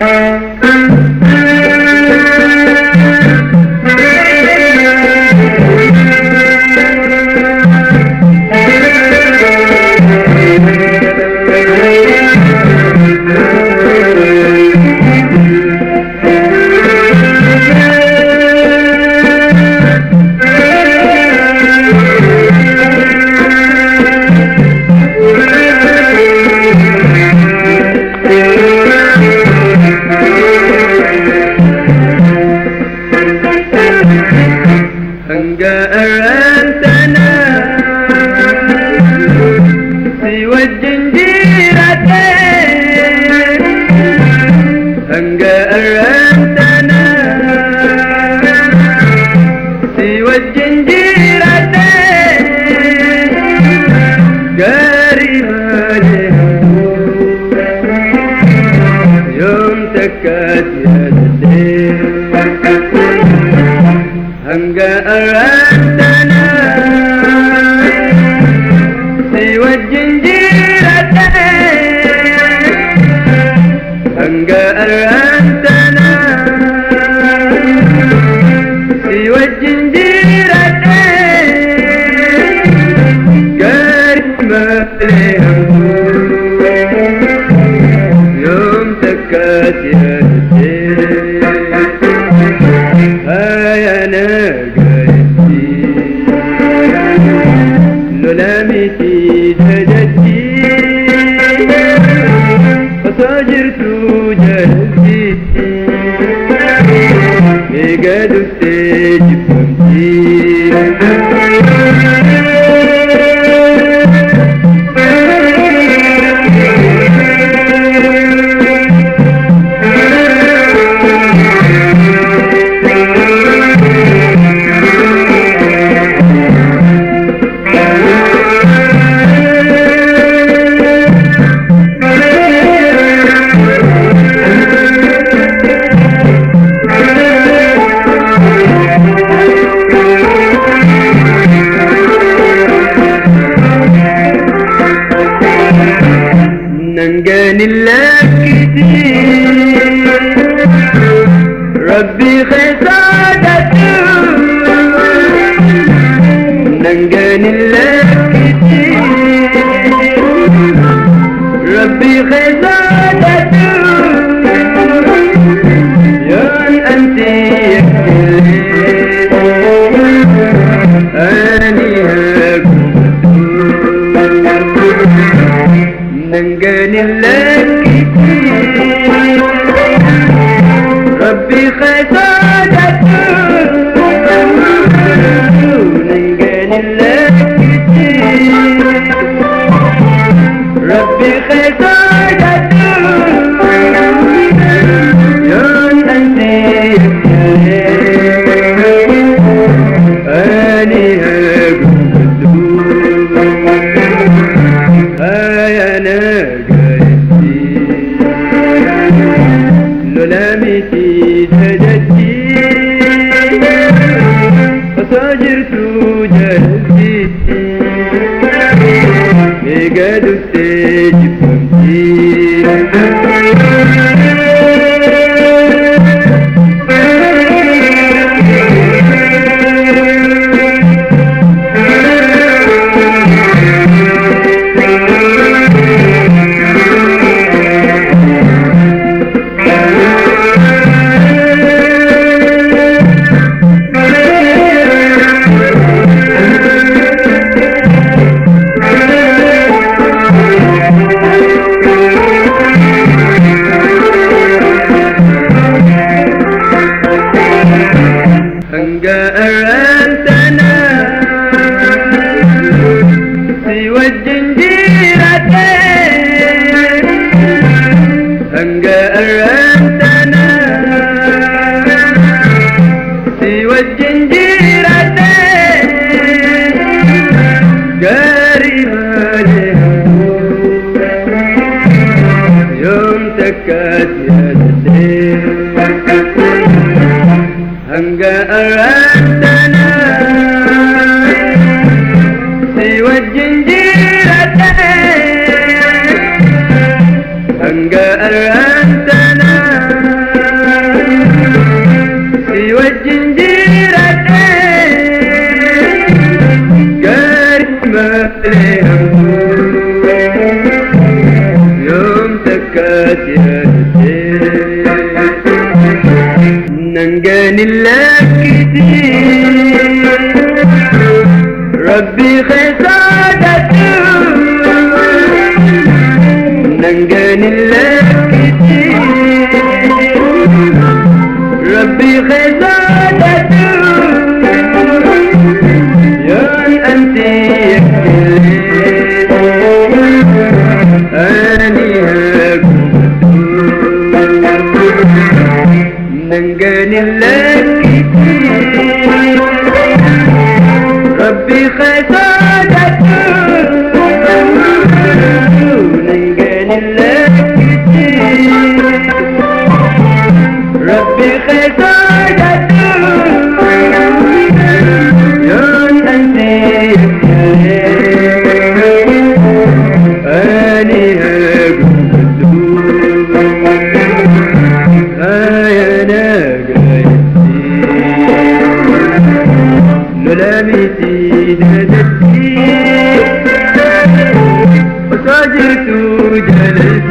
Thank أنقى أنتنا سوى الجنجيرة قاربة يوم تكاتنا ले ربي خسادته ننقل اللاكتي ربي خسادته يا أنت يكتلي أني هاكم ننقل اللاكتي 金金 نجاني الله كتير ربي خسر سلامتي نادتني وصادرت جلستي